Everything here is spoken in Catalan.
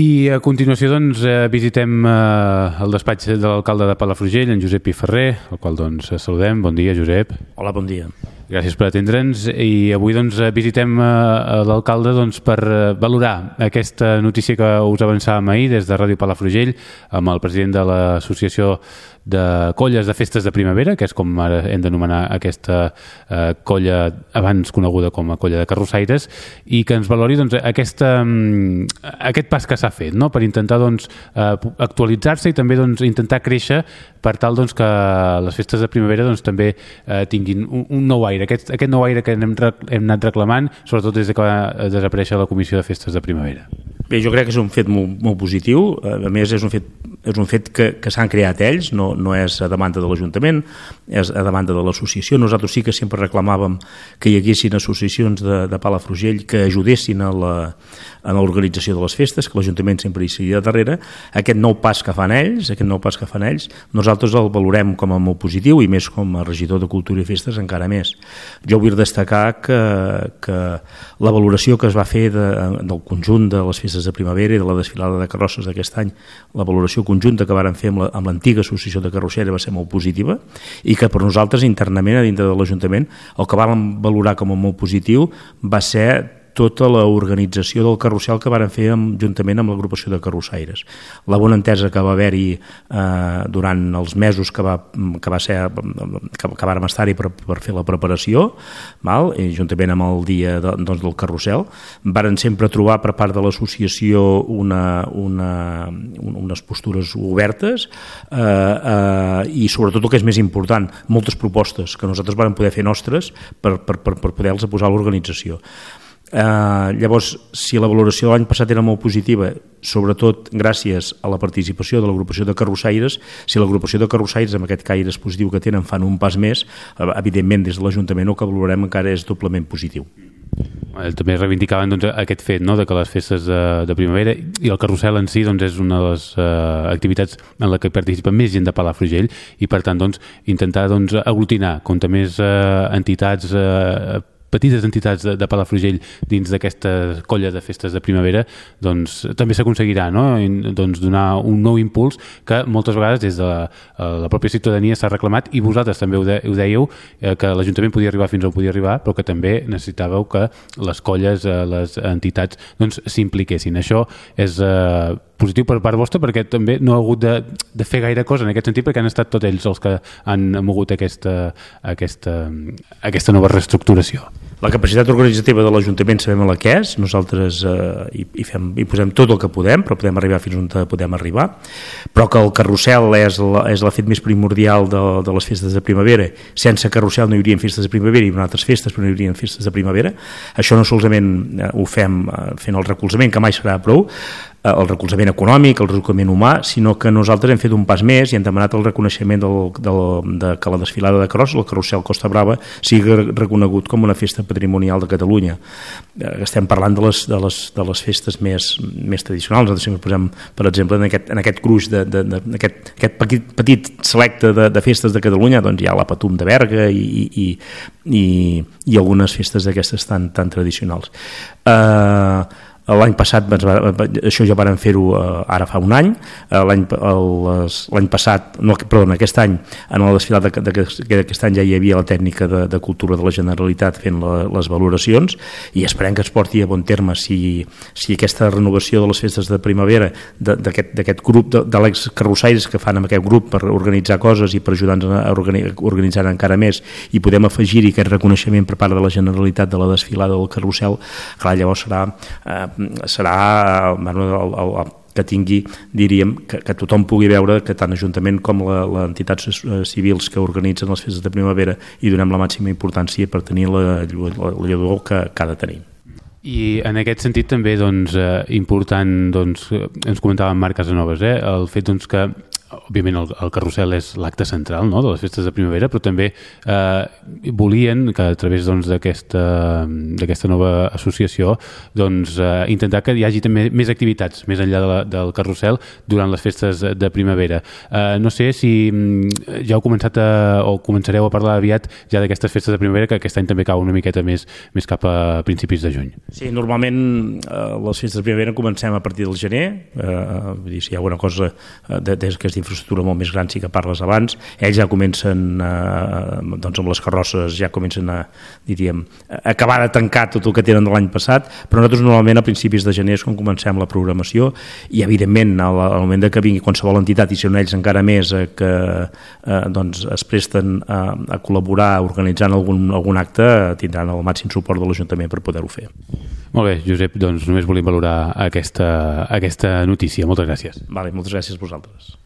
I a continuació doncs, eh, visitem eh, el despatx de l'alcalde de Palafrugell, en Josep Piferrer, el qual doncs, saludem. Bon dia, Josep. Hola, bon dia. Gràcies per atendre'ns i avui doncs, visitem eh, l'alcalde doncs, per valorar aquesta notícia que us avançàvem ahir des de Ràdio Palafrugell amb el president de l'Associació de colles de festes de primavera, que és com ara hem d'anomenar aquesta eh, colla abans coneguda com a colla de carrossaires, i que ens valori doncs, aquesta, mm, aquest pas que s'ha fet no? per intentar doncs, eh, actualitzar-se i també doncs, intentar créixer per tal doncs, que les festes de primavera doncs, també eh, tinguin un, un nou aire, aquest, aquest nou aire que hem, hem anat reclamant, sobretot des de que va desaparèixer la Comissió de Festes de Primavera. Bé, jo crec que és un fet molt, molt positiu, a més és un fet, és un fet que, que s'han creat ells, no, no és a demanda de l'Ajuntament, és a demanda de l'associació. Nosaltres sí que sempre reclamàvem que hi haguessin associacions de, de Palafrugell que ajudessin a l'organització de les festes, que l'Ajuntament sempre hi seguia darrere. Aquest nou pas que fan ells, aquest nou pas que fan ells, nosaltres el valorem com a molt positiu i més com a regidor de Cultura i Festes encara més. Jo vull destacar que, que la valoració que es va fer de, del conjunt de les festes de primavera i de la desfilada de carrosses d'aquest any, la valoració conjunta que varen fer amb l'antiga associació de carrossera va ser molt positiva i que per nosaltres internament a dintre de l'Ajuntament el que vam valorar com a molt positiu va ser tota l'organització del carrusel que varen fer amb, juntament amb l'agrupació de carrossaires. La bona entesa que va haver-hi eh, durant els mesos que va, que va ser que, que vàrem estar-hi per, per fer la preparació, val? I juntament amb el dia de, doncs, del carrusel, varen sempre trobar per part de l'associació una, una, unes postures obertes eh, eh, i sobretot el que és més important, moltes propostes que nosaltres vàrem poder fer nostres per, per, per, per poder-les posar a l'organització. Eh, llavors, si la valoració de l'any passat era molt positiva, sobretot gràcies a la participació de l'agrupació de carrossaires, si l'agrupació de carrossaires, amb aquest caire positiu que tenen, fan un pas més, eh, evidentment des de l'Ajuntament el que valorem encara és doblement positiu. També reivindicaven doncs, aquest fet no? de que les festes de, de primavera i el carrusel en si doncs, és una de les uh, activitats en la que participa més gent de Palafrugell i per tant doncs, intentar doncs, aglutinar compta més uh, entitats uh, petites entitats de, de Palafrugell dins d'aquesta colla de festes de primavera doncs també s'aconseguirà no? doncs donar un nou impuls que moltes vegades des de la, eh, la pròpia ciutadania s'ha reclamat i vosaltres també ho, de, ho dèieu eh, que l'Ajuntament podia arribar fins on podia arribar però que també necessitàveu que les colles, eh, les entitats doncs s'impliquessin. Això és eh, positiu per part vostra perquè també no ha hagut de, de fer gaire cosa en aquest sentit perquè han estat tots ells els que han mogut aquesta, aquesta, aquesta nova reestructuració. La capacitat organitzativa de l'Ajuntament sabem la que és, nosaltres eh, hi, hi, fem, hi posem tot el que podem, però podem arribar fins on podem arribar, però que el carrusel és la, és la fet més primordial de, de les festes de primavera, sense carrusel no hi haurien festes de primavera, i altres festes però no hi haurien festes de primavera, això no solament eh, ho fem eh, fent el recolzament, que mai serà prou, Eh, el recolzament econòmic, el recolzament humà, sinó que nosaltres hem fet un pas més i hem demanat el reconeixement del, del, de que la desfilada de carrosses, el carrusel Costa Brava, sigui reconegut com una festa patrimonial de Catalunya. Eh, estem parlant de les, de les, de les festes més, més tradicionals. Nosaltres sempre posem, per exemple, en aquest, en aquest gruix, de, de, de, aquest, aquest petit, petit selecte de, de festes de Catalunya, doncs hi ha la Patum de Berga i, i, i, i algunes festes d'aquestes tan, tan tradicionals. Eh... Uh, L'any passat, això ja varen fer-ho eh, ara fa un any, eh, l'any passat, no, perdó, aquest any, en la desfilat d'aquest any ja hi havia la tècnica de, de cultura de la Generalitat fent la, les valoracions i esperem que es porti a bon terme. Si, si aquesta renovació de les festes de primavera d'aquest grup de, de l'ex-carrossaires que fan amb aquest grup per organitzar coses i per ajudar-nos a organitzar, encara més i podem afegir-hi aquest reconeixement per part de la Generalitat de la desfilada del carrusel, clar, llavors serà eh, serà bueno, el, el, el, que tingui, diríem, que, que tothom pugui veure que tant Ajuntament com les entitats eh, civils que organitzen les festes de primavera i donem la màxima importància per tenir la, la, la llador que, que ha de tenir. I en aquest sentit també doncs, eh, important, doncs, ens comentava Marc Casanovas, eh, el fet doncs, que òbviament el, el carrusel és l'acte central no? de les festes de primavera, però també eh, volien que a través doncs, d'aquesta doncs, nova associació doncs, eh, intentar que hi hagi també més activitats més enllà de la, del carrusel durant les festes de primavera. Eh, no sé si mm, ja heu començat a, o començareu a parlar aviat ja d'aquestes festes de primavera, que aquest any també cau una miqueta més, més cap a principis de juny. Sí, normalment eh, les festes de primavera comencem a partir del gener, eh, vull dir, si hi ha alguna cosa eh, des que és d'infraestructura molt més gran sí que parles abans, ells ja comencen eh, doncs amb les carrosses ja comencen a, diríem, a acabar de tancar tot el que tenen de l'any passat, però nosaltres normalment a principis de gener és quan comencem la programació i evidentment al, al moment de que vingui qualsevol entitat i si ells encara més eh, que eh, doncs es presten a, a col·laborar organitzant algun, algun acte tindran el màxim suport de l'Ajuntament per poder-ho fer. Molt bé, Josep, doncs només volíem valorar aquesta, aquesta notícia. Moltes gràcies. Vale, moltes gràcies a vosaltres.